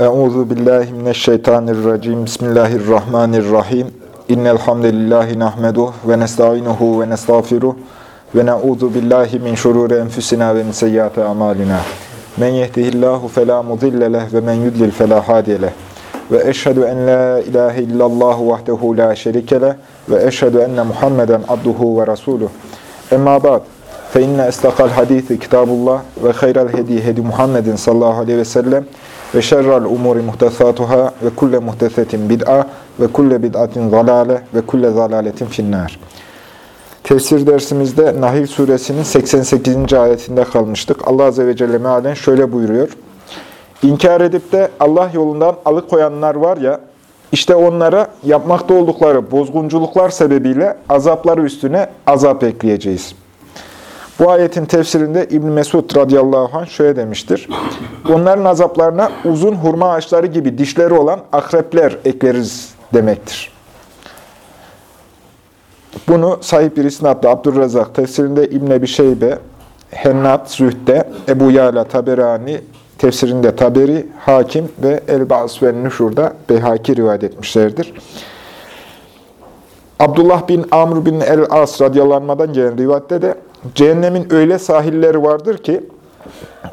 Euzu billahi mineşşeytanirracim. Bismillahirrahmanirrahim. İnnel hamdelellahi nahmeduhu ve nestainuhu ve nestağfiruh ve na'udzu billahi min şururi enfusina ve min seyyiati amalina. Men yehdihillahu fela mudille ve men yudlil fela hadiye. Ve eşhedü en la ilahe illallah vahdehu la şerike ve eşhedü enne Muhammeden abduhu ve resuluh. Emma ba'd. Fe inne estakal hadisi kitabullah ve hayral hedi hedi Muhammedin sallallahu aleyhi ve sellem ve şerrel umuri muhtesatuhâ ve kulle muhtesetin bid'a ve kulle bid'atin zalâle ve kulle zalâletin finnâr. Tefsir dersimizde Nahil suresinin 88. ayetinde kalmıştık. Allah Azze ve Celle mealen şöyle buyuruyor. İnkar edip de Allah yolundan alıkoyanlar var ya, işte onlara yapmakta oldukları bozgunculuklar sebebiyle azapları üstüne azap ekleyeceğiz. Bu ayetin tefsirinde İbn Mesud radıyallahu anh şöyle demiştir. Onların azaplarına uzun hurma ağaçları gibi dişleri olan akrepler ekleriz demektir. Bunu sahip bir isnatla Abdurrazak tefsirinde İbn Ebi Şeybe, Hennat Zühd'de, Ebu Yala Taberani tefsirinde Taberi, Hakim ve El-Ba'as ve Nüşur'da Beyhaki rivayet etmişlerdir. Abdullah bin Amr bin el-As radyalanmadan gelen rivayette de cehennemin öyle sahilleri vardır ki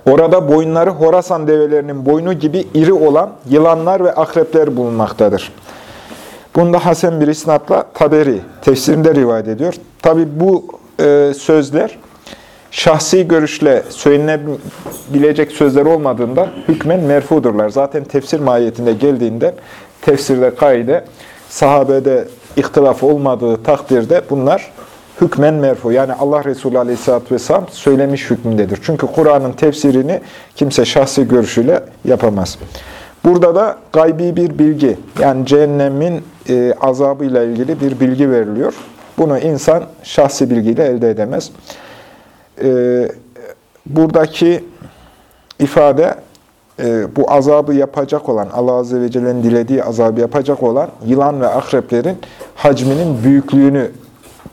orada boyunları Horasan develerinin boynu gibi iri olan yılanlar ve akrepler bulunmaktadır. Bunda Hasan bir isnatla Taberi tefsirinde rivayet ediyor. Tabi bu e, sözler şahsi görüşle söylenebilecek sözler olmadığında hükmen merfudurlar. Zaten tefsir mahiyetinde geldiğinde tefsirde kaide sahabede ihtilaf olmadığı takdirde bunlar hükmen merfu. Yani Allah Resulü Aleyhisselatü Vesselam söylemiş hükmündedir. Çünkü Kur'an'ın tefsirini kimse şahsi görüşüyle yapamaz. Burada da gaybi bir bilgi, yani cehennemin e, azabıyla ilgili bir bilgi veriliyor. Bunu insan şahsi bilgiyle elde edemez. E, buradaki ifade, e, bu azabı yapacak olan, Allah Azze ve Celle'nin dilediği azabı yapacak olan yılan ve akreplerin hacminin büyüklüğünü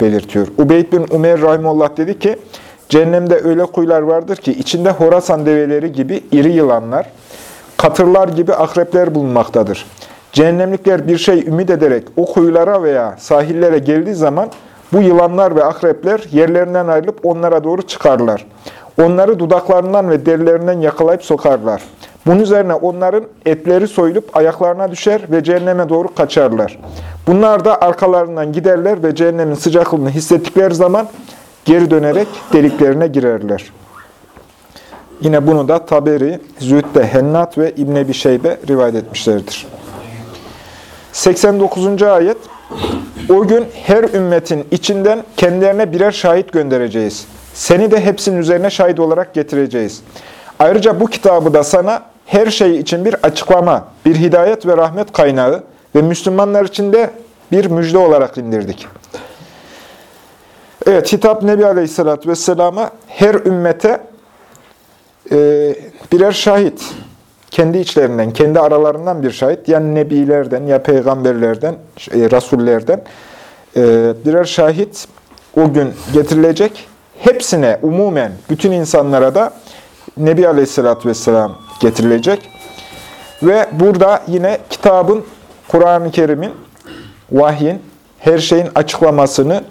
belirtiyor. Ubeyd bin Umer Rahimullah dedi ki, cehennemde öyle kuyular vardır ki içinde Horasan develeri gibi iri yılanlar, katırlar gibi akrepler bulunmaktadır. Cehennemlikler bir şey ümit ederek o kuyulara veya sahillere geldiği zaman bu yılanlar ve akrepler yerlerinden ayrılıp onlara doğru çıkarlar. Onları dudaklarından ve derilerinden yakalayıp sokarlar. Bunun üzerine onların etleri soyulup ayaklarına düşer ve cehenneme doğru kaçarlar. Bunlar da arkalarından giderler ve cehennemin sıcaklığını hissettikleri zaman geri dönerek deliklerine girerler. Yine bunu da Taberi, Zühd'de Hennat ve İbn Ebi Şeybe rivayet etmişlerdir. 89. ayet O gün her ümmetin içinden kendilerine birer şahit göndereceğiz. Seni de hepsinin üzerine şahit olarak getireceğiz. Ayrıca bu kitabı da sana her şey için bir açıklama, bir hidayet ve rahmet kaynağı ve Müslümanlar için de bir müjde olarak indirdik. Evet, hitap Nebi Aleyhisselatü Vesselam'a her ümmete e, birer şahit, kendi içlerinden, kendi aralarından bir şahit, yani nebilerden ya peygamberlerden, e, rasullerden e, birer şahit o gün getirilecek. Hepsine, umumen, bütün insanlara da Nebi Aleyhisselatü Vesselam getirilecek. Ve burada yine kitabın, Kur'an-ı Kerim'in, vahyin, her şeyin açıklamasını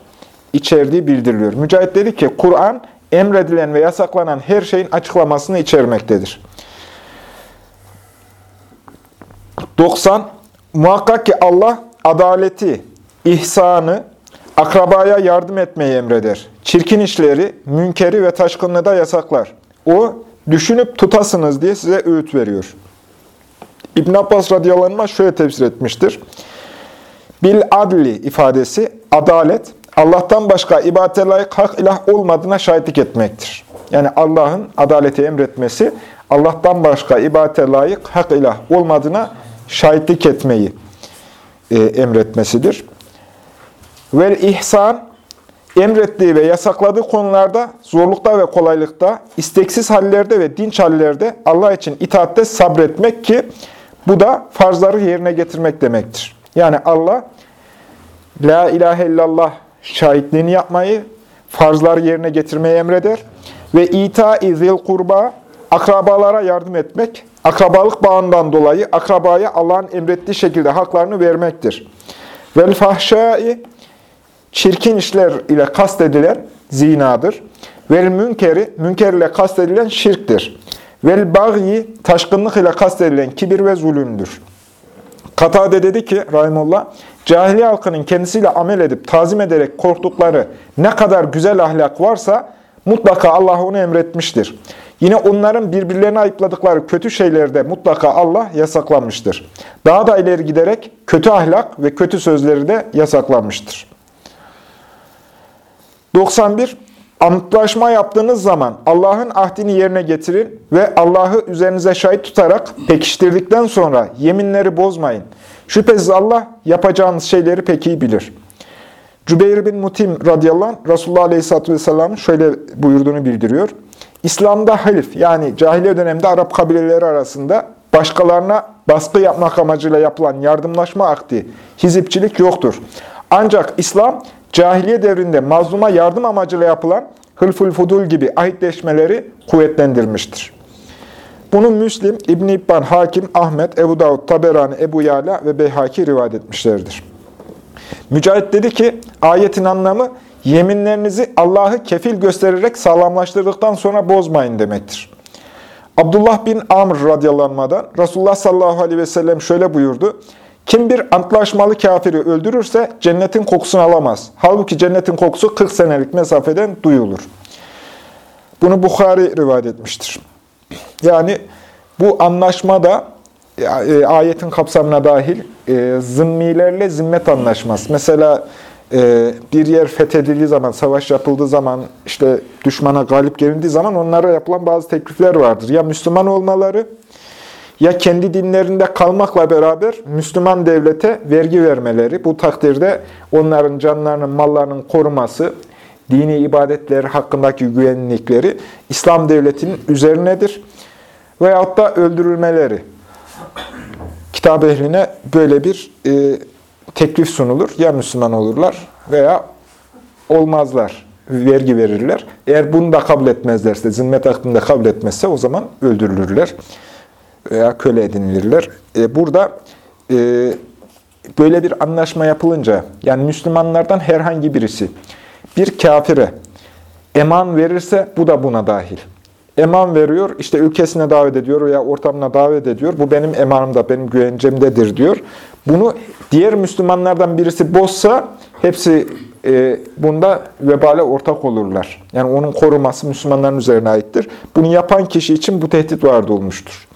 içerdiği bildiriliyor. Mücahit dedi ki, Kur'an emredilen ve yasaklanan her şeyin açıklamasını içermektedir. 90. Muhakkak ki Allah adaleti, ihsanı, akrabaya yardım etmeyi emreder. Çirkin işleri, münkeri ve taşkınlığı da yasaklar. O, düşünüp tutasınız diye size öğüt veriyor. İbn Abbas radıyallahu şöyle tefsir etmiştir. Bil adli ifadesi, adalet, Allah'tan başka ibadete layık hak ilah olmadığına şahitlik etmektir. Yani Allah'ın adaleti emretmesi, Allah'tan başka ibadete layık hak ilah olmadığına şahitlik etmeyi e, emretmesidir. Vel ihsan, emrettiği ve yasakladığı konularda, zorlukta ve kolaylıkta, isteksiz hallerde ve dinç hallerde Allah için itaatte sabretmek ki bu da farzları yerine getirmek demektir. Yani Allah, La ilahe illallah şahitliğini yapmayı, farzları yerine getirmeyi emreder ve ita-i zil kurba, akrabalara yardım etmek, akrabalık bağından dolayı akrabaya Allah'ın emrettiği şekilde haklarını vermektir. Vel fahşai çirkin işler ile kastedilen zinadır. Vel münkeri, münker ile kastedilen şirktir. Vel bagyi, taşkınlık ile kastedilen kibir ve zulümdür. Katade dedi ki, Rahimullah, cahiliye halkının kendisiyle amel edip, tazim ederek korktukları ne kadar güzel ahlak varsa, mutlaka Allah onu emretmiştir. Yine onların birbirlerine ayıpladıkları kötü şeyleri de mutlaka Allah yasaklamıştır. Daha da ileri giderek kötü ahlak ve kötü sözleri de yasaklamıştır. 91. Antlaşma yaptığınız zaman Allah'ın ahdini yerine getirin ve Allah'ı üzerinize şahit tutarak pekiştirdikten sonra yeminleri bozmayın. Şüphesiz Allah yapacağınız şeyleri pek iyi bilir. Cübeyr bin Mutim radıyallahu anh, Resulullah aleyhisselatü vesselamın şöyle buyurduğunu bildiriyor. İslam'da halif yani cahiliye döneminde Arap kabileleri arasında başkalarına baskı yapmak amacıyla yapılan yardımlaşma akdi, hizipçilik yoktur. Ancak İslam cahiliye devrinde mazluma yardım amacıyla yapılan hılful fudul gibi ahitleşmeleri kuvvetlendirmiştir. Bunu Müslim, İbn-i İbban, Hakim, Ahmet, Ebu Davud, Taberani, Ebu Yala ve Beyhaki rivayet etmişlerdir. Mücahit dedi ki, ayetin anlamı yeminlerinizi Allah'ı kefil göstererek sağlamlaştırdıktan sonra bozmayın demektir. Abdullah bin Amr radyalanmadan Resulullah sallallahu aleyhi ve sellem şöyle buyurdu. Kim bir antlaşmalı kafiri öldürürse cennetin kokusunu alamaz. Halbuki cennetin kokusu 40 senelik mesafeden duyulur. Bunu Bukhari rivayet etmiştir. Yani bu anlaşma da e, ayetin kapsamına dahil e, zimmet anlaşması. Mesela e, bir yer fethedildiği zaman, savaş yapıldığı zaman, işte düşmana galip gelindiği zaman onlara yapılan bazı teklifler vardır. Ya Müslüman olmaları, ya kendi dinlerinde kalmakla beraber Müslüman devlete vergi vermeleri, bu takdirde onların canlarının, mallarının koruması, dini ibadetleri hakkındaki güvenlikleri İslam devletinin üzerinedir. Veyahut da öldürülmeleri. Kitap ehline böyle bir e, teklif sunulur. Ya Müslüman olurlar veya olmazlar. Vergi verirler. Eğer bunu da kabul etmezlerse, zimmet hakkında kabul etmezse o zaman öldürülürler veya köle edinilirler. E, burada e, böyle bir anlaşma yapılınca, yani Müslümanlardan herhangi birisi bir kafire eman verirse bu da buna dahil. Eman veriyor, işte ülkesine davet ediyor veya ortamına davet ediyor. Bu benim emanımda, benim güvencemdedir diyor. Bunu diğer Müslümanlardan birisi bozsa hepsi e, bunda vebale ortak olurlar. Yani onun koruması Müslümanların üzerine aittir. Bunu yapan kişi için bu tehdit vardı olmuştur.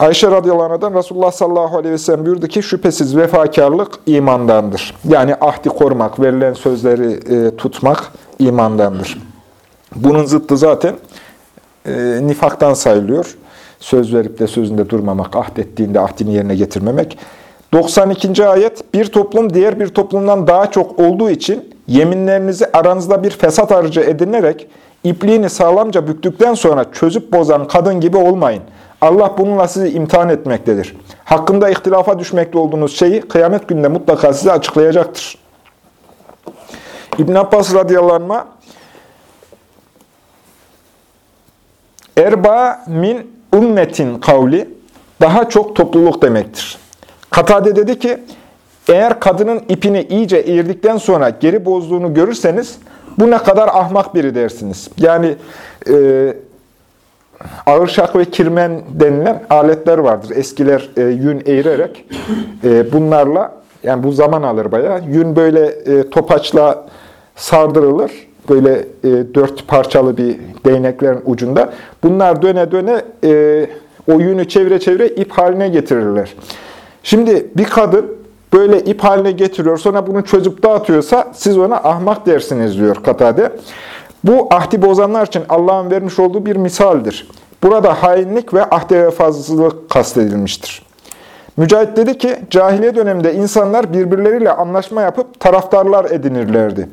Ayşe radıyallahu anh'dan Resulullah sallallahu aleyhi ve sellem buyurdu ki şüphesiz vefakarlık imandandır. Yani ahdi korumak, verilen sözleri e, tutmak imandandır. Bunun zıttı zaten e, nifaktan sayılıyor. Söz verip de sözünde durmamak, ahdettiğinde ahdini yerine getirmemek. 92. ayet, bir toplum diğer bir toplumdan daha çok olduğu için yeminlerinizi aranızda bir fesat aracı edinerek ipliğini sağlamca büktükten sonra çözüp bozan kadın gibi olmayın. Allah bununla sizi imtihan etmektedir. Hakkında ihtilafa düşmekte olduğunuz şeyi kıyamet gününde mutlaka size açıklayacaktır. İbn Abbas radıyallahu anh, Erba min ümmetin kavli daha çok topluluk demektir. Katade dedi ki, eğer kadının ipini iyice eğirdikten sonra geri bozduğunu görürseniz bu ne kadar ahmak biri dersiniz. Yani e, ağır şak ve kirmen denilen aletler vardır. Eskiler e, yün eğirerek e, bunlarla, yani bu zaman alır bayağı. Yün böyle e, topaçla sardırılır. Böyle e, dört parçalı bir değneklerin ucunda. Bunlar döne döne e, o yünü çevire çevire ip haline getirirler. Şimdi bir kadın böyle ip haline getiriyor, sonra bunu çözüp dağıtıyorsa siz ona ahmak dersiniz diyor Katade. Bu ahdi bozanlar için Allah'ın vermiş olduğu bir misaldir. Burada hainlik ve ahde vefasızlık kastedilmiştir. Mücahit dedi ki, cahiliye döneminde insanlar birbirleriyle anlaşma yapıp taraftarlar edinirlerdi.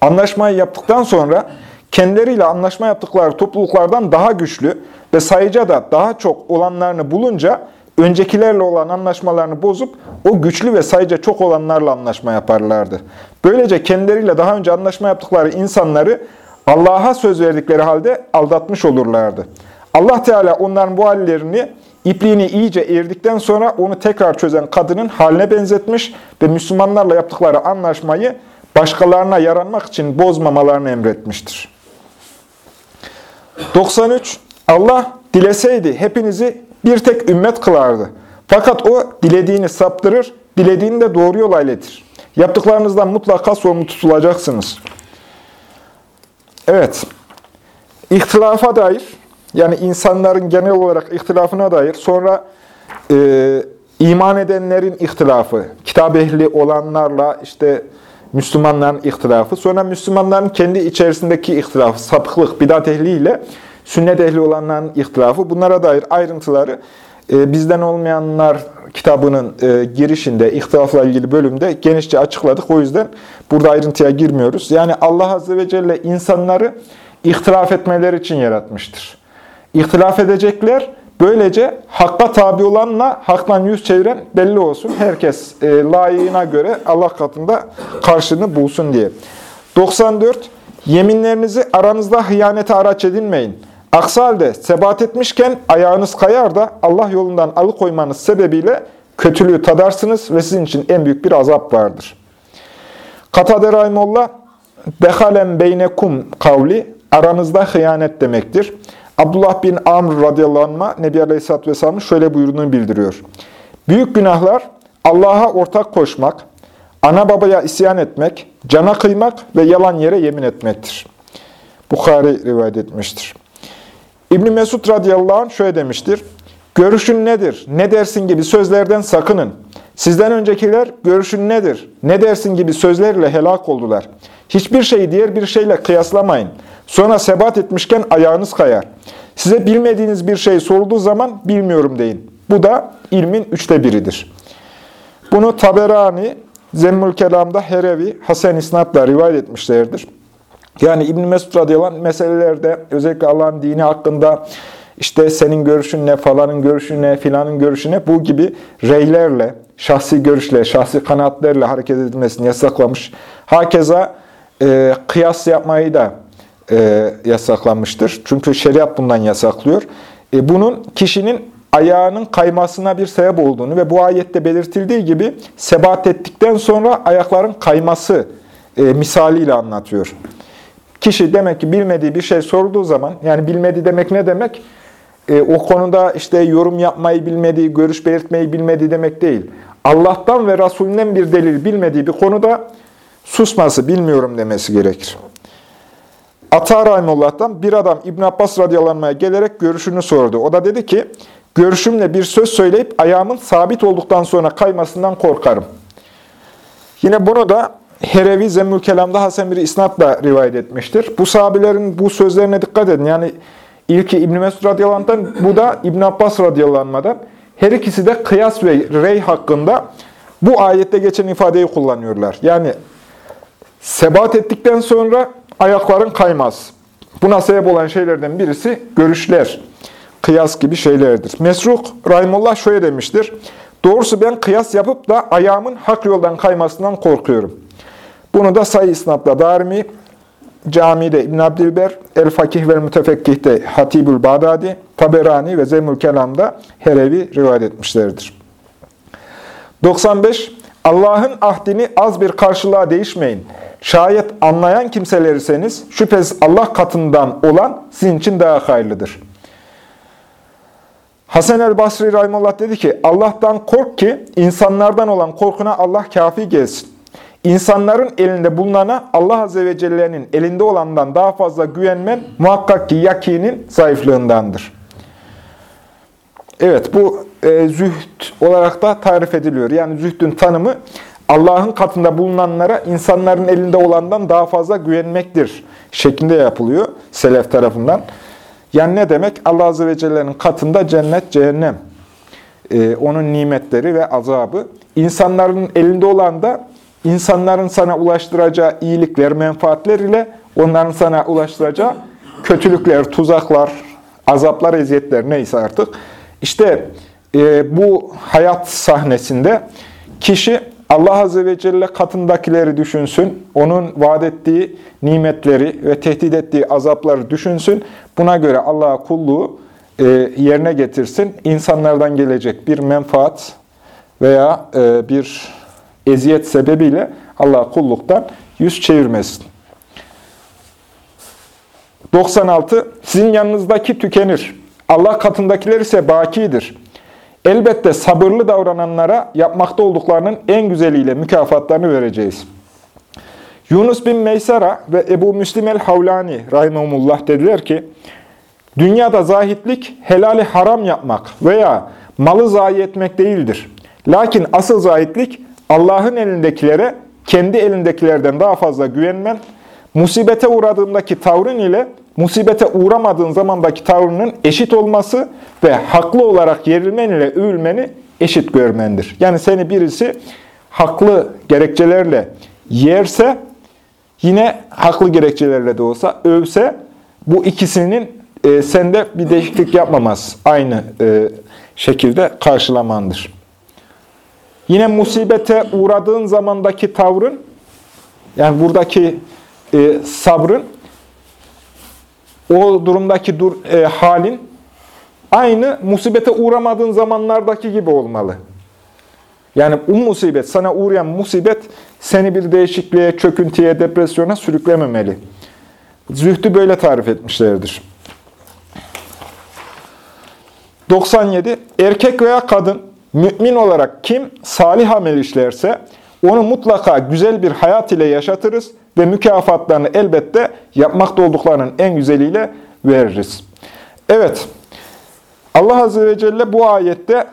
Anlaşmayı yaptıktan sonra kendileriyle anlaşma yaptıkları topluluklardan daha güçlü ve sayıca da daha çok olanlarını bulunca öncekilerle olan anlaşmalarını bozup o güçlü ve sayıca çok olanlarla anlaşma yaparlardı. Böylece kendileriyle daha önce anlaşma yaptıkları insanları Allah'a söz verdikleri halde aldatmış olurlardı. Allah Teala onların bu hallerini ipliğini iyice eğirdikten sonra onu tekrar çözen kadının haline benzetmiş ve Müslümanlarla yaptıkları anlaşmayı başkalarına yaranmak için bozmamalarını emretmiştir. 93. Allah dileseydi hepinizi bir tek ümmet kılardı. Fakat o dilediğini saptırır, dilediğini de doğru yola iletir. Yaptıklarınızdan mutlaka sorumlu tutulacaksınız. Evet, ihtilafa dair, yani insanların genel olarak ihtilafına dair, sonra e, iman edenlerin ihtilafı, kitap ehli olanlarla işte Müslümanların ihtilafı, sonra Müslümanların kendi içerisindeki ihtilafı, sapıklık, bidat ehliyle sünnet ehli olanların ihtilafı, bunlara dair ayrıntıları e, bizden olmayanlar kitabının e, girişinde, ihtilafla ilgili bölümde genişçe açıkladık. O yüzden burada ayrıntıya girmiyoruz. Yani Allah Azze ve Celle insanları ihtilaf etmeleri için yaratmıştır. İhtilaf edecekler, böylece hakka tabi olanla haktan yüz çeviren belli olsun. Herkes e, layığına göre Allah katında karşılığını bulsun diye. 94. Yeminlerinizi aranızda hıyanete araç edinmeyin. Aksi sebat etmişken ayağınız kayar da Allah yolundan alıkoymanız sebebiyle kötülüğü tadarsınız ve sizin için en büyük bir azap vardır. Katade Rahimullah, Dehalem beynekum kavli, aranızda hıyanet demektir. Abdullah bin Amr radıyallahu Nebi Aleyhisselatü Vesselam'ın şöyle buyurduğunu bildiriyor. Büyük günahlar Allah'a ortak koşmak, ana babaya isyan etmek, cana kıymak ve yalan yere yemin etmektir. Bukhari rivayet etmiştir. İbn Mesud radıyallahu anh şöyle demiştir. Görüşün nedir? Ne dersin gibi sözlerden sakının. Sizden öncekiler görüşün nedir? Ne dersin gibi sözlerle helak oldular. Hiçbir şeyi diğer bir şeyle kıyaslamayın. Sonra sebat etmişken ayağınız kayar. Size bilmediğiniz bir şey sorulduğu zaman bilmiyorum deyin. Bu da ilmin üçte biridir. Bunu Taberani, Zemmül Kelam'da Herevi, Hasan İsnat'la rivayet etmişlerdir. Yani İbn Mesud radıyallahu anh meselelerde özellikle Allah'ın dini hakkında işte senin görüşün ne, falanın görüşü ne, filanın görüşü ne bu gibi reylerle, şahsi görüşle, şahsi kanaatlerle hareket edilmesini yasaklamış. Hakeza e, kıyas yapmayı da e, yasaklamıştır. Çünkü şeriat bundan yasaklıyor. E, bunun kişinin ayağının kaymasına bir sebep olduğunu ve bu ayette belirtildiği gibi sebat ettikten sonra ayakların kayması e, misaliyle anlatıyor. Kişi demek ki bilmediği bir şey sorulduğu zaman, yani bilmedi demek ne demek? E, o konuda işte yorum yapmayı bilmediği, görüş belirtmeyi bilmediği demek değil. Allah'tan ve Resulünden bir delil bilmediği bir konuda susması, bilmiyorum demesi gerekir. Ata Rahimullah'tan bir adam İbn Abbas radyalanmaya gelerek görüşünü sordu. O da dedi ki, görüşümle bir söz söyleyip ayağımın sabit olduktan sonra kaymasından korkarım. Yine bunu da Herevi Zemmül Kelam'da Hasan bir isnatla rivayet etmiştir. Bu sahabelerin bu sözlerine dikkat edin. Yani ilki İbn Mesud radıyallahu bu da İbn Abbas radıyallahu Her ikisi de kıyas ve rey hakkında bu ayette geçen ifadeyi kullanıyorlar. Yani sebat ettikten sonra ayakların kaymaz. Buna sebep olan şeylerden birisi görüşler, kıyas gibi şeylerdir. Mesruk Rahimullah şöyle demiştir. Doğrusu ben kıyas yapıp da ayağımın hak yoldan kaymasından korkuyorum. Bunu da sayı isnatla Darimi, Cami'de İbn Abdilber, El Fakih ve Mütefekkih'te Hatibül Bağdadi, Taberani ve Zemül Kelam'da Herevi rivayet etmişlerdir. 95. Allah'ın ahdini az bir karşılığa değişmeyin. Şayet anlayan kimselerseniz şüphesiz Allah katından olan sizin için daha hayırlıdır. Hasan el Basri Rahimullah dedi ki, Allah'tan kork ki insanlardan olan korkuna Allah kafi gelsin. İnsanların elinde bulunana Allah Azze ve Celle'nin elinde olandan daha fazla güvenmen muhakkak ki yakinin zayıflığındandır. Evet bu e, zühd olarak da tarif ediliyor. Yani zühdün tanımı Allah'ın katında bulunanlara insanların elinde olandan daha fazla güvenmektir şeklinde yapılıyor selef tarafından. Yani ne demek? Allah Azze ve Celle'nin katında cennet, cehennem, ee, onun nimetleri ve azabı. İnsanların elinde olan da insanların sana ulaştıracağı iyilikler, menfaatler ile onların sana ulaştıracağı kötülükler, tuzaklar, azaplar, eziyetler neyse artık. İşte e, bu hayat sahnesinde kişi Allah Azze ve Celle katındakileri düşünsün, onun vaat ettiği nimetleri ve tehdit ettiği azapları düşünsün. Buna göre Allah'a kulluğu e, yerine getirsin. İnsanlardan gelecek bir menfaat veya e, bir eziyet sebebiyle Allah kulluktan yüz çevirmesin. 96. Sizin yanınızdaki tükenir. Allah katındakiler ise bakidir. Elbette sabırlı davrananlara yapmakta olduklarının en güzeliyle mükafatlarını vereceğiz. Yunus bin Meysara ve Ebu Müslim el-Havlani rahimahumullah dediler ki, Dünyada zahitlik helali haram yapmak veya malı zayi etmek değildir. Lakin asıl zahitlik Allah'ın elindekilere kendi elindekilerden daha fazla güvenmen, musibete uğradığındaki tavrın ile musibete uğramadığın zamandaki tavrının eşit olması ve haklı olarak yerilmen ile övülmeni eşit görmendir. Yani seni birisi haklı gerekçelerle yerse, yine haklı gerekçelerle de olsa övse, bu ikisinin e, sende bir değişiklik yapmamaz. Aynı e, şekilde karşılamandır. Yine musibete uğradığın zamandaki tavrın, yani buradaki e, sabrın, o durumdaki dur, e, halin aynı musibete uğramadığın zamanlardaki gibi olmalı. Yani bu musibet, sana uğrayan musibet seni bir değişikliğe, çöküntüye, depresyona sürüklememeli. Zühdü böyle tarif etmişlerdir. 97. Erkek veya kadın mümin olarak kim salih amel işlerse onu mutlaka güzel bir hayat ile yaşatırız ve mükafatlarını elbette yapmakta olduklarının en güzeliyle veririz. Evet, Allah Azze ve Celle bu ayette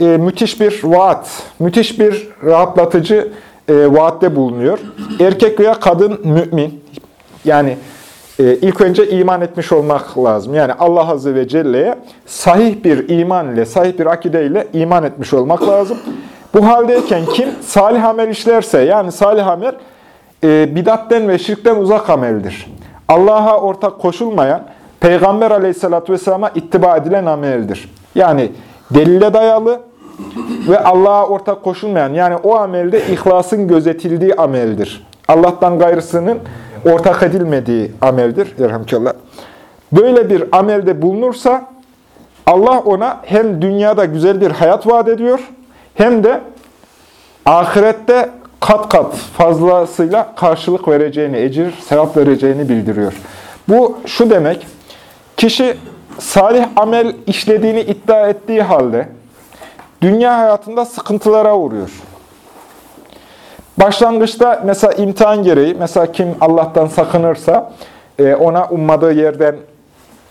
e, müthiş bir vaat, müthiş bir rahatlatıcı e, vaatte bulunuyor. Erkek veya kadın mümin, yani ilk önce iman etmiş olmak lazım. Yani Allah Azze ve Celle'ye sahih bir iman ile, sahih bir akide ile iman etmiş olmak lazım. Bu haldeyken kim salih amel işlerse, yani salih amel e, bidatten ve şirkten uzak ameldir. Allah'a ortak koşulmayan, Peygamber aleyhissalatü vesselama ittiba edilen ameldir. Yani delile dayalı ve Allah'a ortak koşulmayan, yani o amelde ihlasın gözetildiği ameldir. Allah'tan gayrısının ortak edilmediği ameldir. Elhamdülillah. Böyle bir amelde bulunursa Allah ona hem dünyada güzel bir hayat vaat ediyor hem de ahirette kat kat fazlasıyla karşılık vereceğini, ecir, sevap vereceğini bildiriyor. Bu şu demek, kişi salih amel işlediğini iddia ettiği halde dünya hayatında sıkıntılara uğruyor. Başlangıçta mesela imtihan gereği, mesela kim Allah'tan sakınırsa e, ona ummadığı yerden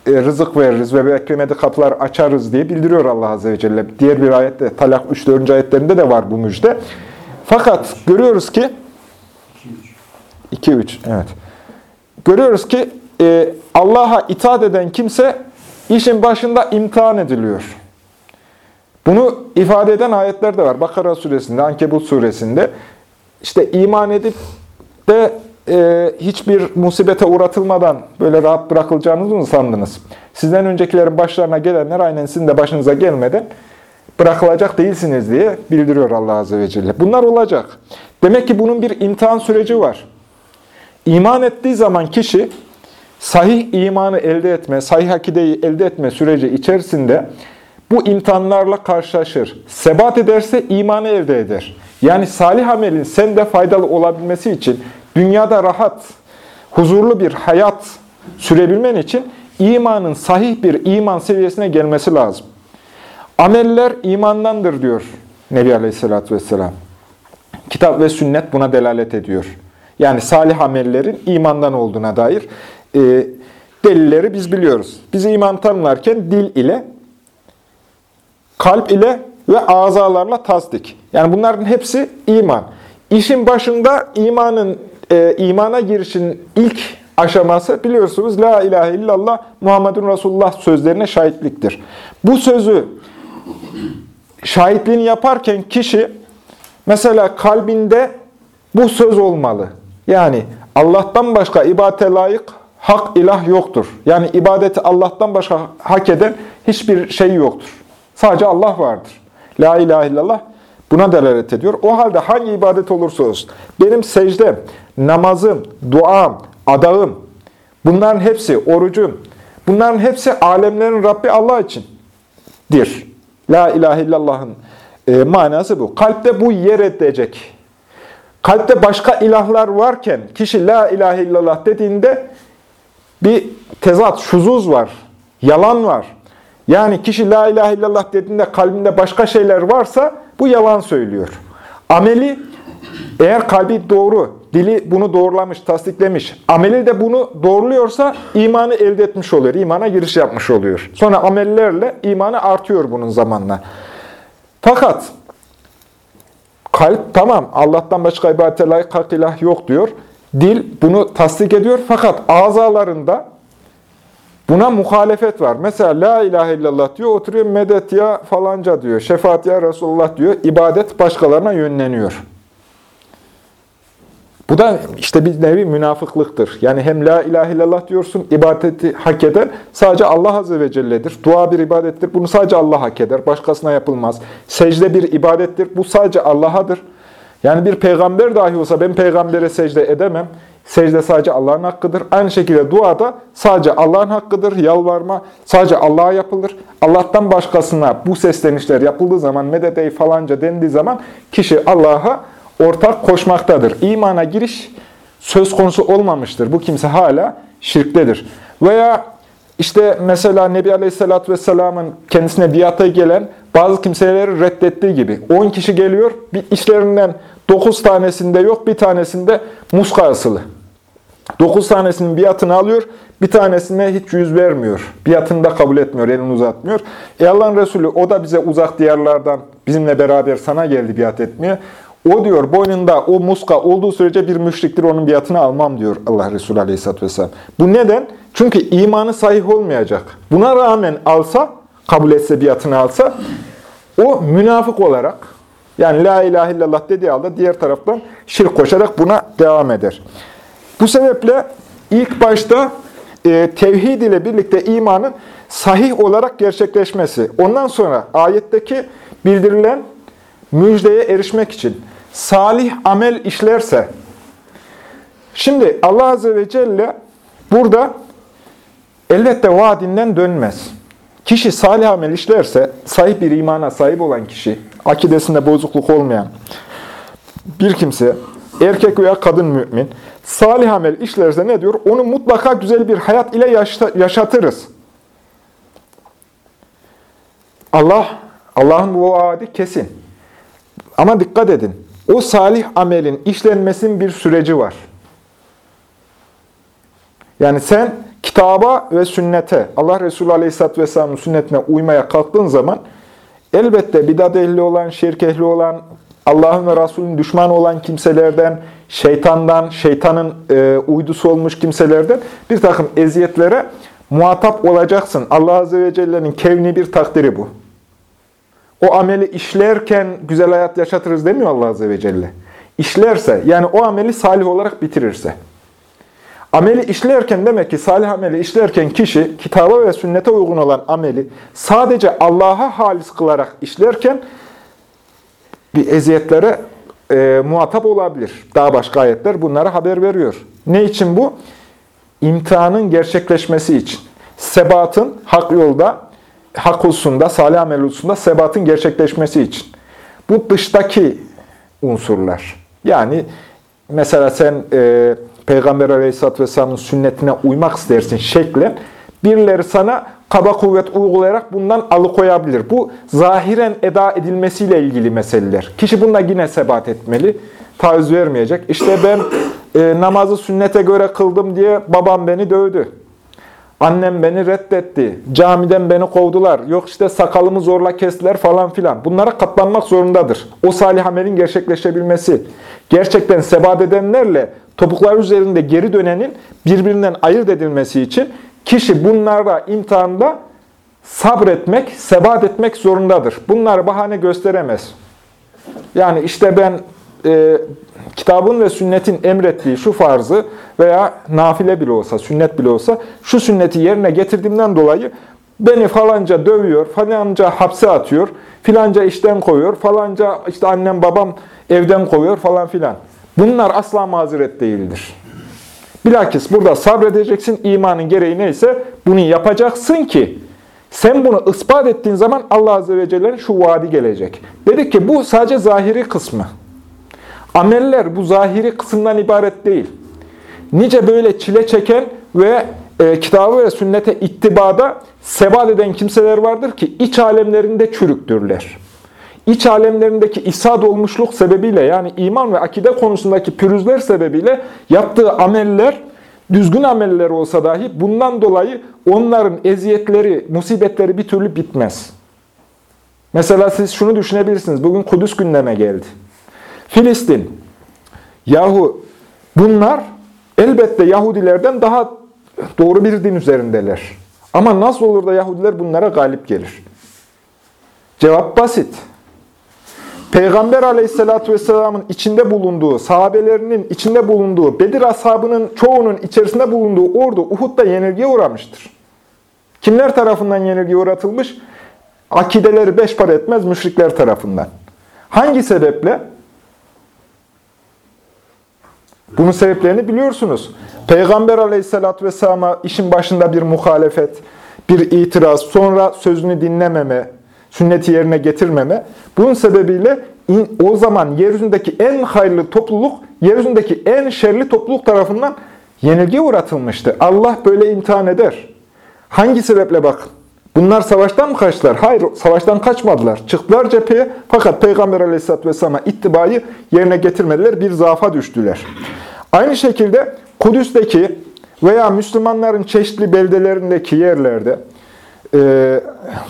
e, rızık veririz ve beklemediği kapılar açarız diye bildiriyor Allah Azze ve Celle. Diğer bir ayette, Talak 3-4. ayetlerinde de var bu müjde. Fakat görüyoruz ki 2-3, evet. Görüyoruz ki e, Allah'a itaat eden kimse işin başında imtihan ediliyor. Bunu ifade eden ayetler de var. Bakara suresinde, Ankebut suresinde. İşte iman edip de e, hiçbir musibete uğratılmadan böyle rahat bırakılacağınızı mı sandınız? Sizden öncekilerin başlarına gelenler aynen sizin de başınıza gelmeden bırakılacak değilsiniz diye bildiriyor Allah Azze ve Celle. Bunlar olacak. Demek ki bunun bir imtihan süreci var. İman ettiği zaman kişi sahih imanı elde etme, sahih akideyi elde etme süreci içerisinde bu imtihanlarla karşılaşır. Sebat ederse imanı elde eder. Yani salih amelin sende faydalı olabilmesi için, dünyada rahat, huzurlu bir hayat sürebilmen için imanın sahih bir iman seviyesine gelmesi lazım. Ameller imandandır diyor Nebi Aleyhisselatü Vesselam. Kitap ve sünnet buna delalet ediyor. Yani salih amellerin imandan olduğuna dair e, delilleri biz biliyoruz. Bizi iman tanımlarken dil ile, kalp ile ve azalarla tasdik. Yani bunların hepsi iman. İşin başında imanın e, imana girişin ilk aşaması biliyorsunuz La ilahe illallah Muhammedun Resulullah sözlerine şahitliktir. Bu sözü şahitliğini yaparken kişi mesela kalbinde bu söz olmalı. Yani Allah'tan başka ibadete layık hak ilah yoktur. Yani ibadeti Allah'tan başka hak eden hiçbir şey yoktur. Sadece Allah vardır. La ilahe illallah buna delalet ediyor. O halde hangi ibadet olursa olsun, benim secdem, namazım, duam, adağım, bunların hepsi, orucum, Bunların hepsi alemlerin Rabbi Allah içindir. La ilahe illallah'ın e, manası bu. Kalpte bu yer edecek. Kalpte başka ilahlar varken kişi la ilahe illallah dediğinde bir tezat, şuzuz var, yalan var. Yani kişi la ilahe illallah dediğinde kalbinde başka şeyler varsa bu yalan söylüyor. Ameli eğer kalbi doğru, dili bunu doğrulamış, tasdiklemiş, ameli de bunu doğruluyorsa imanı elde etmiş oluyor, imana giriş yapmış oluyor. Sonra amellerle imanı artıyor bunun zamanla. Fakat kalp tamam Allah'tan başka ibadete layık hak ilah yok diyor. Dil bunu tasdik ediyor fakat azalarında buna muhalefet var. Mesela la ilahe illallah diyor, oturuyor medet ya falanca diyor, şefaat ya Resulullah diyor, ibadet başkalarına yönleniyor. Bu da işte bir nevi münafıklıktır. Yani hem la ilahe illallah diyorsun, ibadeti hak eden sadece Allah Azze ve Celle'dir. Dua bir ibadettir, bunu sadece Allah hak eder, başkasına yapılmaz. Secde bir ibadettir, bu sadece Allah'adır. Yani bir peygamber dahi olsa ben peygambere secde edemem. Secde sadece Allah'ın hakkıdır. Aynı şekilde dua da sadece Allah'ın hakkıdır. Yalvarma sadece Allah'a yapılır. Allah'tan başkasına bu seslenişler yapıldığı zaman, mededey falanca dendiği zaman kişi Allah'a ortak koşmaktadır. İmana giriş söz konusu olmamıştır. Bu kimse hala şirktedir. Veya işte mesela Nebi Aleyhisselatü Vesselam'ın kendisine biata gelen bazı kimseleri reddettiği gibi. 10 kişi geliyor, bir işlerinden 9 tanesinde yok, bir tanesinde muska asılı. 9 tanesinin biatını alıyor, bir tanesine hiç yüz vermiyor. Biatını da kabul etmiyor, elini uzatmıyor. E Allah'ın Resulü o da bize uzak diyarlardan bizimle beraber sana geldi biat etmeye. O diyor boynunda o muska olduğu sürece bir müşriktir onun biatını almam diyor Allah Resulü Aleyhisselatü Vesselam. Bu neden? Çünkü imanı sahih olmayacak. Buna rağmen alsa, kabul etse biatını alsa o münafık olarak yani la ilahe illallah dediği halde diğer taraftan şirk koşarak buna devam eder. Bu sebeple ilk başta e, tevhid ile birlikte imanın sahih olarak gerçekleşmesi. Ondan sonra ayetteki bildirilen müjdeye erişmek için salih amel işlerse, şimdi Allah Azze ve Celle burada elbette vaadinden dönmez. Kişi salih amel işlerse, sahip bir imana sahip olan kişi, akidesinde bozukluk olmayan bir kimse, erkek veya kadın mümin, salih amel işlerse ne diyor? Onu mutlaka güzel bir hayat ile yaşatırız. Allah, Allah'ın bu vaadi kesin. Ama dikkat edin. O salih amelin işlenmesinin bir süreci var. Yani sen kitaba ve sünnete, Allah Resulü Aleyhisselatü Vesselam'ın sünnetine uymaya kalktığın zaman elbette bidat ehli olan, şirk ehli olan, Allah'ın ve Resulünün düşmanı olan kimselerden, şeytandan, şeytanın e, uydusu olmuş kimselerden bir takım eziyetlere muhatap olacaksın. Allah Azze ve Celle'nin kevni bir takdiri bu. O ameli işlerken güzel hayat yaşatırız demiyor Allah Azze ve Celle. İşlerse, yani o ameli salih olarak bitirirse. Ameli işlerken demek ki salih ameli işlerken kişi kitaba ve sünnete uygun olan ameli sadece Allah'a halis kılarak işlerken bir eziyetlere e, muhatap olabilir. Daha başka ayetler bunlara haber veriyor. Ne için bu? İmtihanın gerçekleşmesi için. Sebatın hak yolda hak hususunda, salih amel hususunda sebatın gerçekleşmesi için. Bu dıştaki unsurlar. Yani mesela sen e, Peygamber Aleyhisselatü Vesselam'ın sünnetine uymak istersin şeklen, birileri sana kaba kuvvet uygulayarak bundan alıkoyabilir. Bu zahiren eda edilmesiyle ilgili meseleler. Kişi bununla yine sebat etmeli, taviz vermeyecek. İşte ben e, namazı sünnete göre kıldım diye babam beni dövdü. Annem beni reddetti. Camiden beni kovdular. Yok işte sakalımı zorla kestiler falan filan. Bunlara katlanmak zorundadır. O salih amelin gerçekleşebilmesi. Gerçekten sebat edenlerle topuklar üzerinde geri dönenin birbirinden ayırt edilmesi için kişi bunlara imtihanda sabretmek, sebat etmek zorundadır. Bunları bahane gösteremez. Yani işte ben e, kitabın ve sünnetin emrettiği şu farzı veya nafile bile olsa, sünnet bile olsa şu sünneti yerine getirdiğimden dolayı beni falanca dövüyor, falanca hapse atıyor, filanca işten koyuyor, falanca işte annem babam evden koyuyor falan filan. Bunlar asla mazeret değildir. Bilakis burada sabredeceksin, imanın gereği neyse bunu yapacaksın ki sen bunu ispat ettiğin zaman Allah Azze ve Celle'nin şu vaadi gelecek. Dedik ki bu sadece zahiri kısmı. Ameller bu zahiri kısımdan ibaret değil. Nice böyle çile çeken ve e, kitabı ve sünnete ittibada sebat eden kimseler vardır ki iç alemlerinde çürüktürler. İç alemlerindeki ifsad olmuşluk sebebiyle yani iman ve akide konusundaki pürüzler sebebiyle yaptığı ameller düzgün ameller olsa dahi bundan dolayı onların eziyetleri, musibetleri bir türlü bitmez. Mesela siz şunu düşünebilirsiniz. Bugün Kudüs gündeme geldi. Filistin. Yahu bunlar elbette Yahudilerden daha doğru bir din üzerindeler. Ama nasıl olur da Yahudiler bunlara galip gelir? Cevap basit. Peygamber aleyhissalatü vesselamın içinde bulunduğu, sahabelerinin içinde bulunduğu, Bedir ashabının çoğunun içerisinde bulunduğu ordu Uhud'da yenilgiye uğramıştır. Kimler tarafından yenilgiye uğratılmış? Akideleri beş para etmez müşrikler tarafından. Hangi sebeple? Bunun sebeplerini biliyorsunuz. Peygamber aleyhissalatü vesselama işin başında bir muhalefet, bir itiraz, sonra sözünü dinlememe, sünneti yerine getirmeme. Bunun sebebiyle o zaman yeryüzündeki en hayırlı topluluk, yeryüzündeki en şerli topluluk tarafından yenilgi uğratılmıştı. Allah böyle imtihan eder. Hangi sebeple bakın? Bunlar savaştan mı kaçtılar? Hayır, savaştan kaçmadılar. Çıktılar cepheye fakat Peygamber aleyhisselatü vesselam'a ittibayı yerine getirmediler. Bir zaafa düştüler. Aynı şekilde Kudüs'teki veya Müslümanların çeşitli beldelerindeki yerlerde e,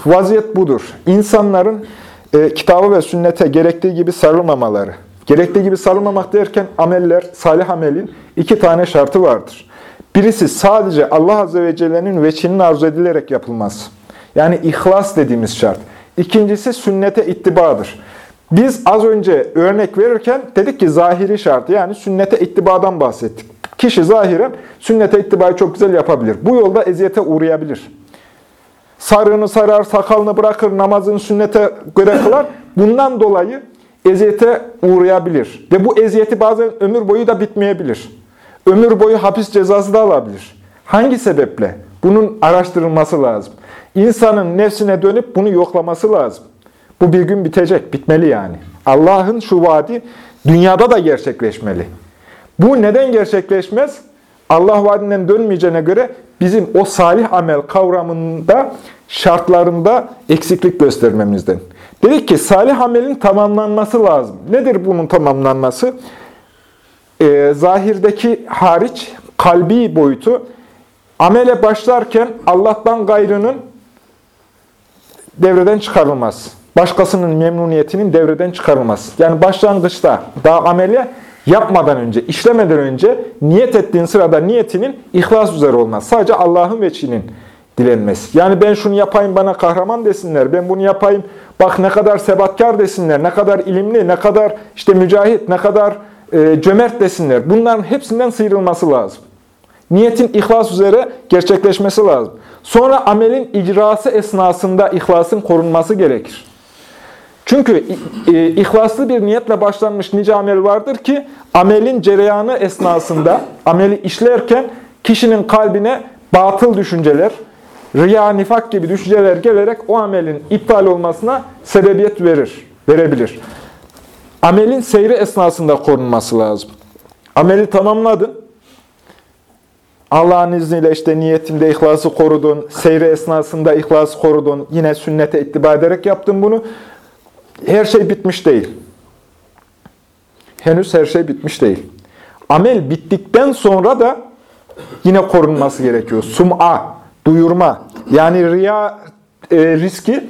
vaziyet budur. İnsanların e, kitabı ve sünnete gerektiği gibi sarılmamaları. Gerektiği gibi sarılmamak derken ameller, salih amelin iki tane şartı vardır. Birisi sadece Allah Azze ve Celle'nin veçinin arzu edilerek yapılması. Yani ihlas dediğimiz şart. İkincisi sünnete ittibadır. Biz az önce örnek verirken dedik ki zahiri şart yani sünnete ittibadan bahsettik. Kişi zahiren sünnete ittibayı çok güzel yapabilir. Bu yolda eziyete uğrayabilir. Sarığını sarar, sakalını bırakır, namazını sünnete göre kılar. Bundan dolayı eziyete uğrayabilir. Ve bu eziyeti bazen ömür boyu da bitmeyebilir. Ömür boyu hapis cezası da alabilir. Hangi sebeple? Bunun araştırılması lazım. İnsanın nefsine dönüp bunu yoklaması lazım. Bu bir gün bitecek, bitmeli yani. Allah'ın şu vaadi dünyada da gerçekleşmeli. Bu neden gerçekleşmez? Allah vaadinden dönmeyeceğine göre bizim o salih amel kavramında, şartlarında eksiklik göstermemizden. Dedik ki salih amelin tamamlanması lazım. Nedir bunun tamamlanması? Ee, zahirdeki hariç kalbi boyutu amele başlarken Allah'tan gayrının devreden çıkarılmaz. Başkasının memnuniyetinin devreden çıkarılmaz. Yani başlangıçta daha amele yapmadan önce, işlemeden önce niyet ettiğin sırada niyetinin ihlas üzere olmaz. Sadece Allah'ın veçinin dilenmesi. Yani ben şunu yapayım bana kahraman desinler, ben bunu yapayım bak ne kadar sebatkar desinler, ne kadar ilimli, ne kadar işte mücahit, ne kadar e, cömert desinler. Bunların hepsinden sıyrılması lazım. Niyetin ihlas üzere gerçekleşmesi lazım. Sonra amelin icrası esnasında ihlasın korunması gerekir. Çünkü e, ihlaslı bir niyetle başlanmış nice amel vardır ki amelin cereyanı esnasında, ameli işlerken kişinin kalbine batıl düşünceler, riya, nifak gibi düşünceler gelerek o amelin iptal olmasına sebebiyet verir, verebilir. Amelin seyri esnasında korunması lazım. Ameli tamamladın. Allah'ın izniyle işte niyetinde ihlası korudun, seyri esnasında ihlası korudun, yine sünnete ittiba ederek yaptın bunu her şey bitmiş değil. Henüz her şey bitmiş değil. Amel bittikten sonra da yine korunması gerekiyor. Sum'a, duyurma. Yani riya e, riski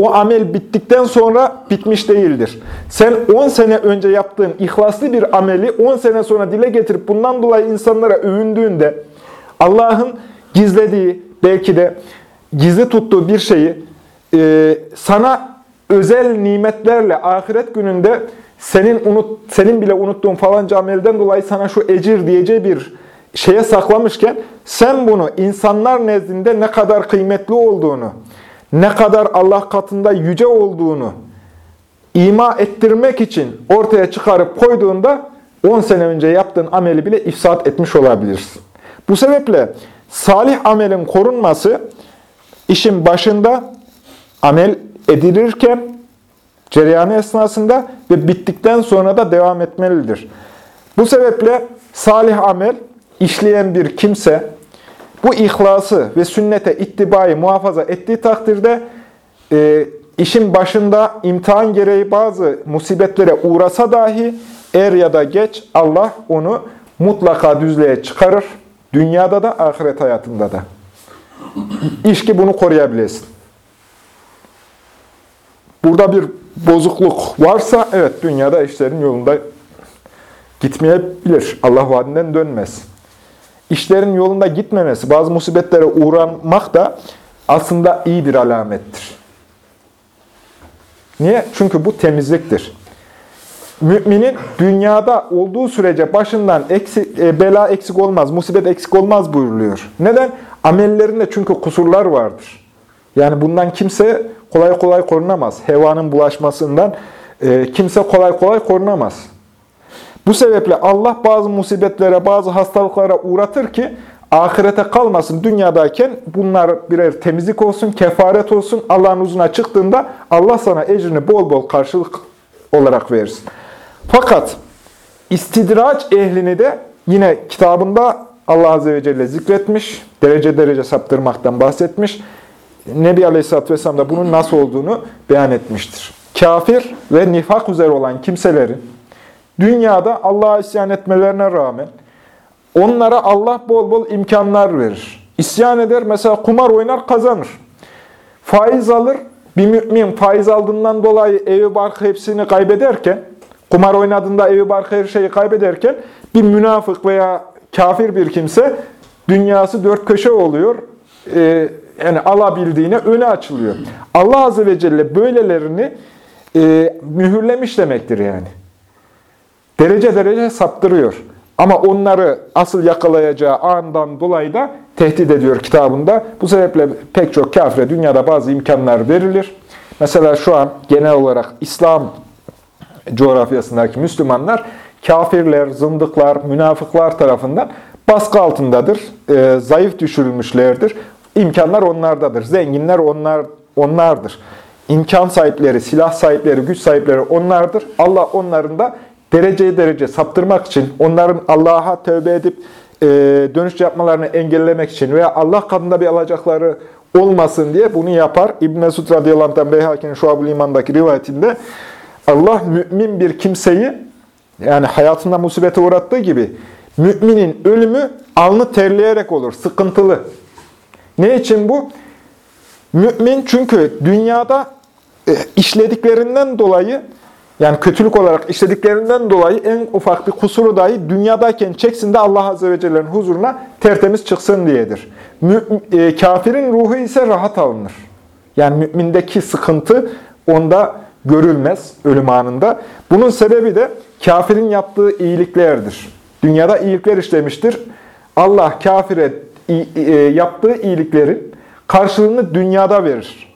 o amel bittikten sonra bitmiş değildir. Sen 10 sene önce yaptığın ihlaslı bir ameli 10 sene sonra dile getirip bundan dolayı insanlara övündüğünde Allah'ın gizlediği, belki de gizli tuttuğu bir şeyi e, sana özel nimetlerle ahiret gününde senin unut, senin bile unuttuğun falanca amelden dolayı sana şu ecir diyeceği bir şeye saklamışken sen bunu insanlar nezdinde ne kadar kıymetli olduğunu, ne kadar Allah katında yüce olduğunu ima ettirmek için ortaya çıkarıp koyduğunda 10 sene önce yaptığın ameli bile ifsat etmiş olabilirsin. Bu sebeple salih amelin korunması işin başında amel edilirken cereyanı esnasında ve bittikten sonra da devam etmelidir. Bu sebeple salih amel işleyen bir kimse bu ihlası ve sünnete ittibayı muhafaza ettiği takdirde e, işin başında imtihan gereği bazı musibetlere uğrasa dahi er ya da geç Allah onu mutlaka düzlüğe çıkarır. Dünyada da ahiret hayatında da. İş ki bunu koruyabilesin. Burada bir bozukluk varsa evet dünyada işlerin yolunda gitmeyebilir. Allah vaadinden dönmez. İşlerin yolunda gitmemesi, bazı musibetlere uğramak da aslında iyi bir alamettir. Niye? Çünkü bu temizliktir. Müminin dünyada olduğu sürece başından eksik, e, bela eksik olmaz, musibet eksik olmaz buyuruluyor. Neden? Amellerinde çünkü kusurlar vardır. Yani bundan kimse kolay kolay korunamaz. Hevanın bulaşmasından e, kimse kolay kolay korunamaz. Bu sebeple Allah bazı musibetlere, bazı hastalıklara uğratır ki ahirete kalmasın dünyadayken bunlar birer temizlik olsun, kefaret olsun. Allah'ın uzuna çıktığında Allah sana ecrini bol bol karşılık olarak verir. Fakat istidraç ehlini de yine kitabında Allah Azze ve Celle zikretmiş, derece derece saptırmaktan bahsetmiş. Nebi Aleyhisselatü Vesselam da bunun nasıl olduğunu beyan etmiştir. Kafir ve nifak üzere olan kimselerin dünyada Allah'a isyan etmelerine rağmen onlara Allah bol bol imkanlar verir. İsyan eder, mesela kumar oynar, kazanır. Faiz alır, bir mümin faiz aldığından dolayı evi barkı hepsini kaybederken, kumar oynadığında evi barkı her şeyi kaybederken, bir münafık veya kafir bir kimse dünyası dört köşe oluyor. Ee, yani alabildiğine öne açılıyor. Allah Azze ve Celle böylelerini e, mühürlemiş demektir yani. Derece derece saptırıyor. Ama onları asıl yakalayacağı andan dolayı da tehdit ediyor kitabında. Bu sebeple pek çok kafire dünyada bazı imkanlar verilir. Mesela şu an genel olarak İslam coğrafyasındaki Müslümanlar kafirler, zındıklar, münafıklar tarafından baskı altındadır. E, zayıf düşürülmüşlerdir. İmkanlar onlardadır. Zenginler onlar onlardır. İmkan sahipleri, silah sahipleri, güç sahipleri onlardır. Allah onların da dereceye derece saptırmak için, onların Allah'a tövbe edip e, dönüş yapmalarını engellemek için veya Allah katında bir alacakları olmasın diye bunu yapar. İbn Mesud radıyallahu anh'tan Beyhaki'nin Şuab-ül İman'daki rivayetinde Allah mümin bir kimseyi yani hayatında musibete uğrattığı gibi müminin ölümü alnı terleyerek olur, sıkıntılı. Ne için bu? Mümin çünkü dünyada e, işlediklerinden dolayı yani kötülük olarak işlediklerinden dolayı en ufak bir kusuru dahi dünyadayken çeksin de Allah Azze ve Celle'nin huzuruna tertemiz çıksın diyedir. Mü, e, kafirin ruhu ise rahat alınır. Yani mümindeki sıkıntı onda görülmez ölüm anında. Bunun sebebi de kafirin yaptığı iyiliklerdir. Dünyada iyilikler işlemiştir. Allah kafire yaptığı iyiliklerin karşılığını dünyada verir.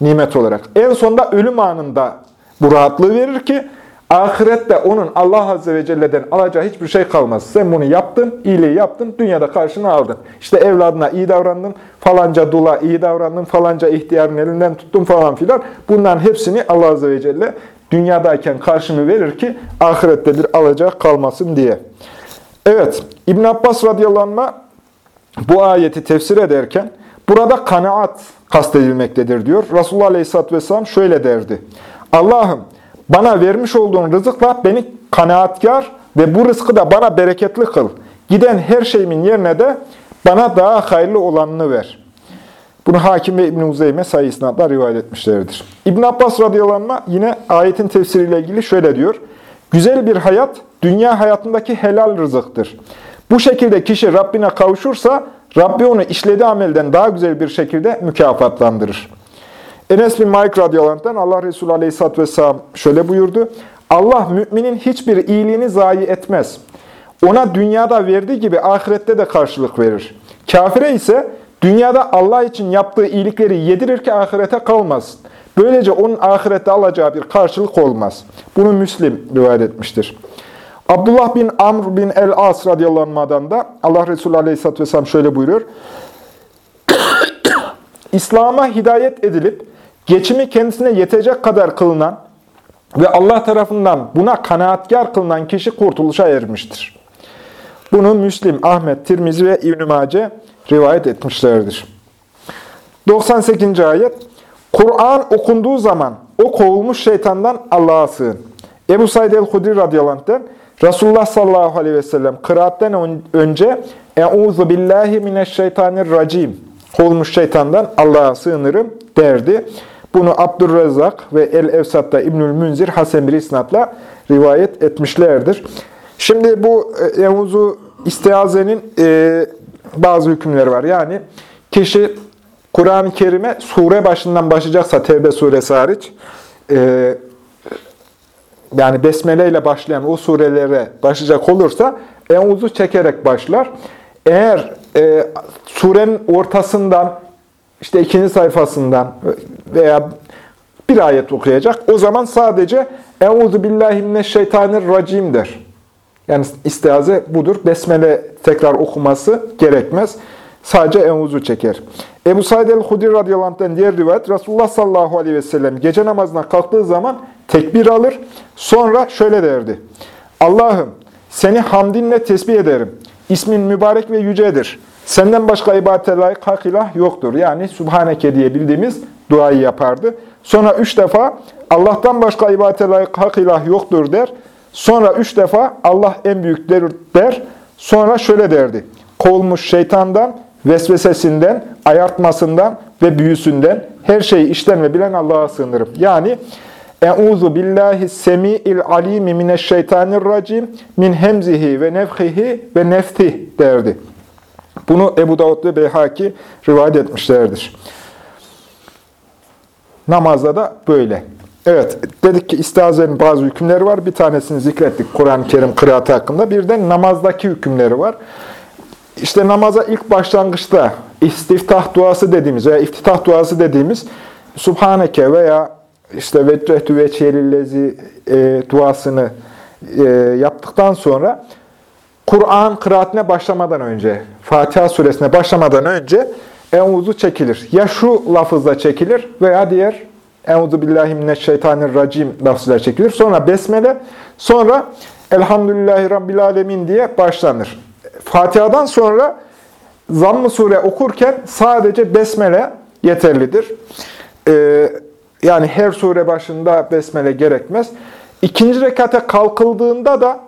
Nimet olarak. En sonunda ölüm anında bu rahatlığı verir ki ahirette onun Allah Azze ve Celle'den alacağı hiçbir şey kalmaz. Sen bunu yaptın, iyiliği yaptın, dünyada karşını aldın. İşte evladına iyi davrandın, falanca dula iyi davrandın, falanca ihtiyarın elinden tuttun falan filan. Bunların hepsini Allah Azze ve Celle dünyadayken karşını verir ki ahirette bir alacak kalmasın diye. Evet, İbn Abbas radıyallahu anh bu ayeti tefsir ederken burada kanaat kastedilmektedir diyor. Resulullah aleyhisselatü vesselam şöyle derdi. Allah'ım bana vermiş olduğun rızıkla beni kanaatkar ve bu rızkı da bana bereketli kıl. Giden her şeyimin yerine de bana daha hayırlı olanını ver. Bunu Hakim ve İbn-i Uzeyme sayı rivayet etmişlerdir. İbn Abbas radıyallahu anh yine ayetin tefsiriyle ilgili şöyle diyor. Güzel bir hayat, dünya hayatındaki helal rızıktır. Bu şekilde kişi Rabbine kavuşursa, Rabbi onu işlediği amelden daha güzel bir şekilde mükafatlandırır. Enes bin Malik radıyallahu Allah Resulü aleyhisselatü vesselam şöyle buyurdu. Allah müminin hiçbir iyiliğini zayi etmez. Ona dünyada verdiği gibi ahirette de karşılık verir. Kafire ise dünyada Allah için yaptığı iyilikleri yedirir ki ahirete kalmaz. Böylece onun ahirette alacağı bir karşılık olmaz. Bunu Müslim rivayet etmiştir. Abdullah bin Amr bin el-As radıyallahu da Allah Resulü aleyhisselatü vesselam şöyle buyuruyor. İslam'a hidayet edilip geçimi kendisine yetecek kadar kılınan ve Allah tarafından buna kanaatkar kılınan kişi kurtuluşa ermiştir. Bunu Müslim, Ahmet, Tirmizi ve İbn-i Mace rivayet etmişlerdir. 98. ayet Kur'an okunduğu zaman o kovulmuş şeytandan Allah'a sığın. Ebu Said el-Hudri radıyallahu anh'den Resulullah sallallahu aleyhi ve sellem kıraatten önce Euzu billahi mineşşeytanirracim kovulmuş şeytandan Allah'a sığınırım derdi. Bunu Abdurrezzak ve El-Evsat'ta İbnül Münzir Hasan bir isnatla rivayet etmişlerdir. Şimdi bu e, Evuzu İstiaze'nin e, bazı hükümleri var. Yani kişi Kur'an-ı Kerim'e sure başından başlayacaksa Tevbe suresi hariç e, yani Besmele ile başlayan o surelere başlayacak olursa Evuzu çekerek başlar. Eğer e, surenin ortasından işte ikinci sayfasından veya bir ayet okuyacak. O zaman sadece Euzu billahi mineşşeytanirracim der. Yani istiaze budur. Besmele tekrar okuması gerekmez. Sadece Euzu çeker. Ebu Said el-Hudri radıyallahu diğer rivayet, Resulullah sallallahu aleyhi ve sellem gece namazına kalktığı zaman tekbir alır. Sonra şöyle derdi. Allah'ım seni hamdinle tesbih ederim. İsmin mübarek ve yücedir. Senden başka ibadete layık hak ilah yoktur. Yani Subhaneke diye bildiğimiz duayı yapardı. Sonra üç defa Allah'tan başka ibadete layık hak ilah yoktur der. Sonra üç defa Allah en büyüktir der. Sonra şöyle derdi. Kovulmuş şeytandan, vesvesesinden, ayartmasından ve büyüsünden her şeyi işten ve bilen Allah'a sığınırım. Yani Euzu billahi semi'il alimi mineşşeytanirracim min hemzihi ve nefhihi ve neftih derdi. Bunu Ebu Davud ve Beyhaki rivayet etmişlerdir. Namazda da böyle. Evet, dedik ki istiazenin bazı hükümleri var. Bir tanesini zikrettik Kur'an-ı Kerim kıraatı hakkında. Bir de namazdaki hükümleri var. İşte namaza ilk başlangıçta istiftah duası dediğimiz veya iftitah duası dediğimiz Subhaneke veya işte veccehtu veçhelillezi e, duasını e, yaptıktan sonra Kur'an kıraatine başlamadan önce, Fatiha suresine başlamadan önce Euzu çekilir. Ya şu lafızla çekilir veya diğer Euzu billahi mineşşeytanirracim lafzıyla çekilir. Sonra besmele, sonra Elhamdülillahi Rabbil Alemin diye başlanır. Fatiha'dan sonra Zamm-ı Sure okurken sadece besmele yeterlidir. Ee, yani her sure başında besmele gerekmez. İkinci rekate kalkıldığında da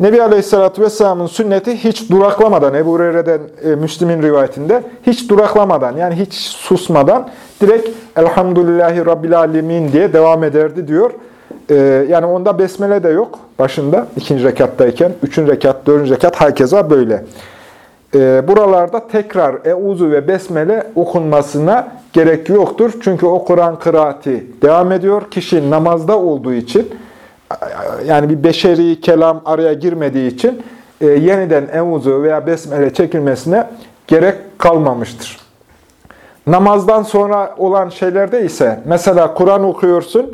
Nebi Aleyhisselatü Vesselam'ın sünneti hiç duraklamadan, Ebu Hureyre'den e, Müslim'in rivayetinde, hiç duraklamadan, yani hiç susmadan direkt Elhamdülillahi Rabbil Alemin diye devam ederdi diyor. E, yani onda besmele de yok başında, ikinci rekattayken, üçüncü rekat, dördüncü rekat herkese böyle. E, buralarda tekrar Euzu ve Besmele okunmasına gerek yoktur. Çünkü o Kur'an kıraati devam ediyor. Kişi namazda olduğu için, yani bir beşeri kelam araya girmediği için e, yeniden evuzu veya besmele çekilmesine gerek kalmamıştır. Namazdan sonra olan şeylerde ise mesela Kur'an okuyorsun,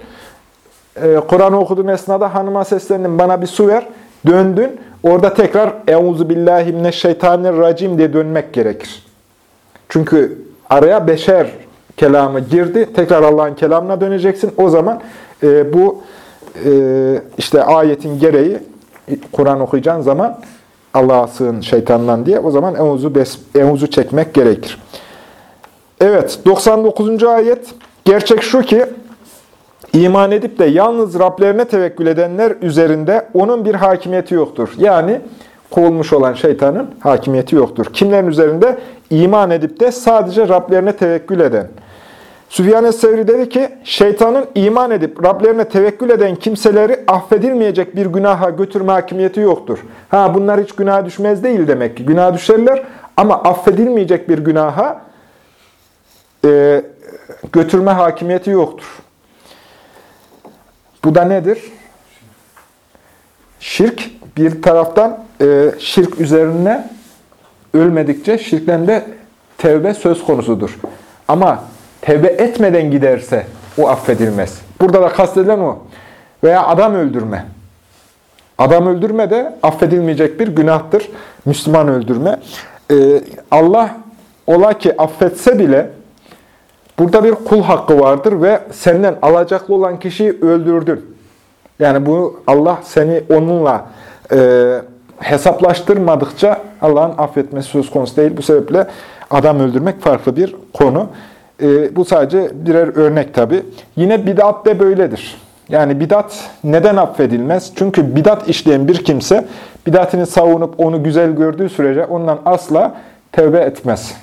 e, Kur'an okuduğun esnada hanıma seslendin bana bir su ver, döndün, orada tekrar Euzu billahi mineşşeytanirracim diye dönmek gerekir. Çünkü araya beşer kelamı girdi, tekrar Allah'ın kelamına döneceksin. O zaman e, bu e, işte ayetin gereği Kur'an okuyacağın zaman Allah'a sığın şeytandan diye o zaman evuzu, bes, çekmek gerekir. Evet 99. ayet gerçek şu ki iman edip de yalnız Rablerine tevekkül edenler üzerinde onun bir hakimiyeti yoktur. Yani kovulmuş olan şeytanın hakimiyeti yoktur. Kimlerin üzerinde? iman edip de sadece Rablerine tevekkül eden. Süfyan Sevri dedi ki, şeytanın iman edip Rablerine tevekkül eden kimseleri affedilmeyecek bir günaha götürme hakimiyeti yoktur. Ha bunlar hiç günah düşmez değil demek ki. Günah düşerler ama affedilmeyecek bir günaha e, götürme hakimiyeti yoktur. Bu da nedir? Şirk bir taraftan e, şirk üzerine ölmedikçe şirkten de tevbe söz konusudur. Ama tevbe etmeden giderse o affedilmez. Burada da kastedilen o. Veya adam öldürme. Adam öldürme de affedilmeyecek bir günahtır. Müslüman öldürme. Ee, Allah ola ki affetse bile burada bir kul hakkı vardır ve senden alacaklı olan kişiyi öldürdün. Yani bu Allah seni onunla e, hesaplaştırmadıkça Allah'ın affetmesi söz konusu değil. Bu sebeple adam öldürmek farklı bir konu. E, bu sadece birer örnek tabi. Yine bidat de böyledir. Yani bidat neden affedilmez? Çünkü bidat işleyen bir kimse bidatini savunup onu güzel gördüğü sürece ondan asla tevbe etmez.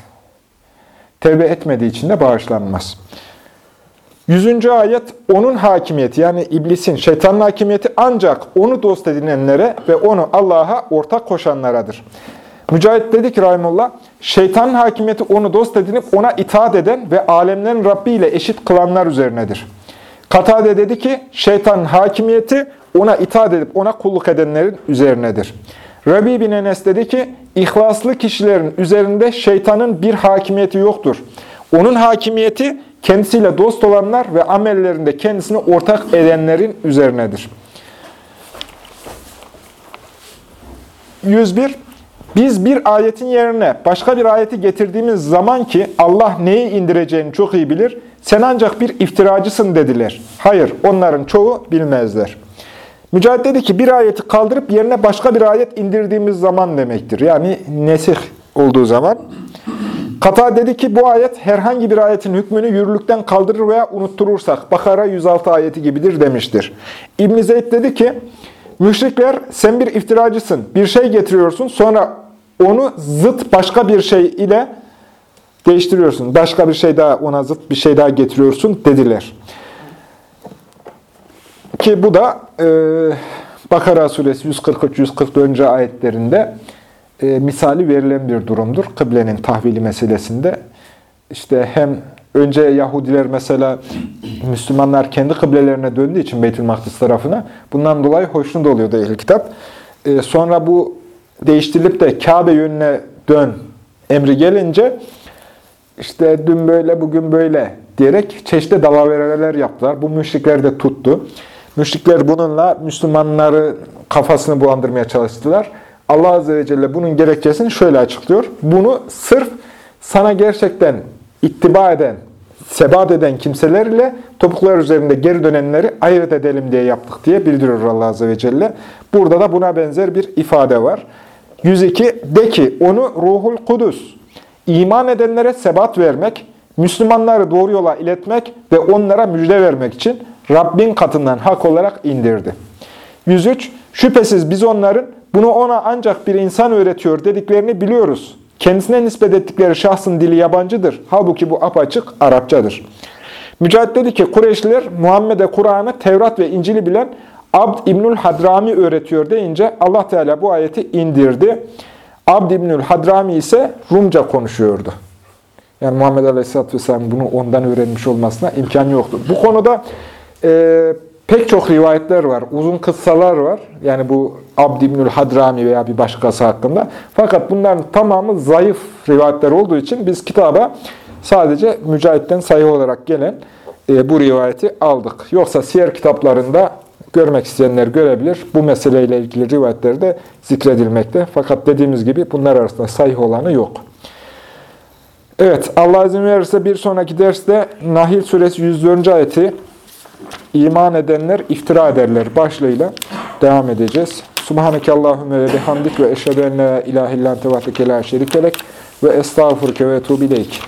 Tevbe etmediği için de bağışlanmaz. Yüzüncü ayet, onun hakimiyeti yani iblisin, şeytanın hakimiyeti ancak onu dost edinenlere ve onu Allah'a ortak koşanlaradır. Mücahit dedi ki Rahimullah, şeytanın hakimiyeti onu dost edinip ona itaat eden ve alemlerin Rabbi ile eşit kılanlar üzerinedir. Katade dedi ki, şeytanın hakimiyeti ona itaat edip ona kulluk edenlerin üzerinedir. Rabi bin Enes dedi ki, ihlaslı kişilerin üzerinde şeytanın bir hakimiyeti yoktur. Onun hakimiyeti kendisiyle dost olanlar ve amellerinde kendisini ortak edenlerin üzerinedir. 101. Biz bir ayetin yerine başka bir ayeti getirdiğimiz zaman ki Allah neyi indireceğini çok iyi bilir, sen ancak bir iftiracısın dediler. Hayır, onların çoğu bilmezler. Mücahit dedi ki bir ayeti kaldırıp yerine başka bir ayet indirdiğimiz zaman demektir. Yani nesih olduğu zaman. Kata dedi ki bu ayet herhangi bir ayetin hükmünü yürürlükten kaldırır veya unutturursak Bakara 106 ayeti gibidir demiştir. İbn Zeyd dedi ki müşrikler sen bir iftiracısın, bir şey getiriyorsun sonra onu zıt başka bir şey ile değiştiriyorsun. Başka bir şey daha ona zıt bir şey daha getiriyorsun dediler. Ki bu da e, Bakara suresi 143-144. ayetlerinde e, misali verilen bir durumdur. Kıblenin tahvili meselesinde. İşte hem önce Yahudiler mesela Müslümanlar kendi kıblelerine döndüğü için Beytül Makdis tarafına bundan dolayı hoşnut oluyordu ehl kitap. E, sonra bu değiştirilip de Kabe yönüne dön emri gelince işte dün böyle bugün böyle diyerek çeşitli dalavereler yaptılar. Bu müşrikler de tuttu. Müşrikler bununla Müslümanları kafasını bulandırmaya çalıştılar. Allah Azze ve Celle bunun gerekçesini şöyle açıklıyor. Bunu sırf sana gerçekten ittiba eden, sebat eden kimselerle topuklar üzerinde geri dönenleri ayırt edelim diye yaptık diye bildiriyor Allah Azze ve Celle. Burada da buna benzer bir ifade var. 102. De ki onu ruhul kudüs, iman edenlere sebat vermek, Müslümanları doğru yola iletmek ve onlara müjde vermek için Rabbin katından hak olarak indirdi. 103. Şüphesiz biz onların bunu ona ancak bir insan öğretiyor dediklerini biliyoruz. Kendisine nispet ettikleri şahsın dili yabancıdır. Halbuki bu apaçık Arapçadır. Mücahit dedi ki Kureyşliler Muhammed'e Kur'an'ı, Tevrat ve İncil'i bilen Abd İbnül Hadrami öğretiyor deyince Allah Teala bu ayeti indirdi. Abd İbnül Hadrami ise Rumca konuşuyordu. Yani Muhammed Aleyhisselatü Vesselam bunu ondan öğrenmiş olmasına imkan yoktu. Bu konuda e, pek çok rivayetler var, uzun kıssalar var. Yani bu Abd İbnül Hadrami veya bir başkası hakkında. Fakat bunların tamamı zayıf rivayetler olduğu için biz kitaba sadece Mücahit'ten sayı olarak gelen e, bu rivayeti aldık. Yoksa siyer kitaplarında görmek isteyenler görebilir. Bu meseleyle ilgili rivayetler de zikredilmekte. Fakat dediğimiz gibi bunlar arasında sayı olanı yok. Evet, Allah izin verirse bir sonraki derste Nahil suresi 104. ayeti iman edenler iftira ederler başlığıyla devam edeceğiz. Subhaneke Allahümme ve bihamdik ve eşhedü en la ilahe illan tevahdeke la şerikelek ve estağfurke ve etubileyk.